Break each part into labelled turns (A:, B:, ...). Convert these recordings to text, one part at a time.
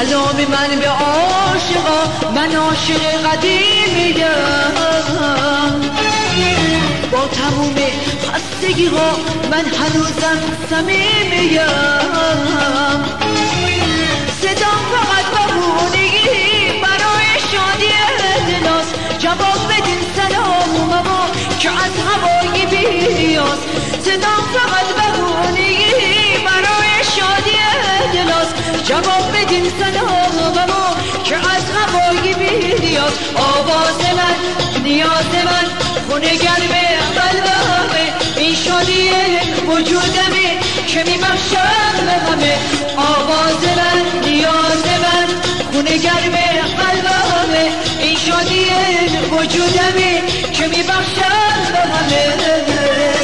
A: به عاشقا من عاشق قدیمیم با تموم خستگی ها من هنوزم سمیمیم صدا فقط بهونگی برای شادی دلاست جواب بدین سلام بابا که از هوای بیاس صدا فقط جواب بدین سلام بابا که از هوای بیاس آواز من نیاز من خونه گرمه قلبمه. این شادی وجودمه که میبخشم به همه. آواز من نیاز من خونه گرمه قلبمه. این شادی وجودمه که میبخشم به همه.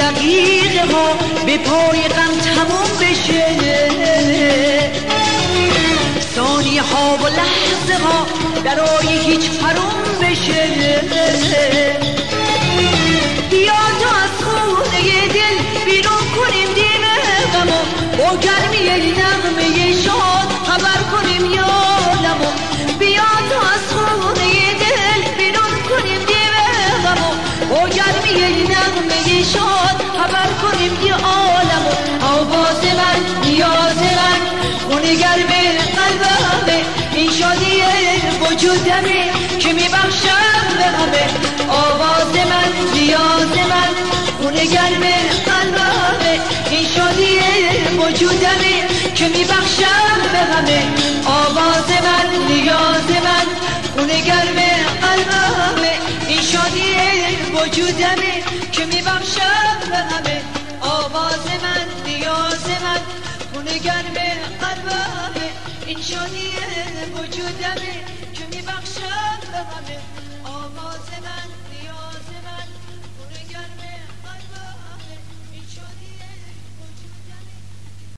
A: دقیقه ها به پای غم تموم بشه. ثانیه ها و لحظه ها برای هیچ حروم بشه. بیا تا از خونه دل بیرون کنیم دیم غمو با گرمی نغمه شاد خبر کنیم یادمو بیا تا از خونه دل بیرون کنیم دیم غمو با گرمی نغمه شاد خونه گرمه قلبمه این شادی وجودمه که میبخشم به همه. آواز من نیاز من خونه گرمه قلبمه این شادی وجودمه که میبخشم به همه. آواز من نیاز من خونه گرمه قلبمه این شادی وجودمه که میبخشم به همه. آواز من نیاز من خونه گرمه این شادی وجودمه که میبخشم به همه آواز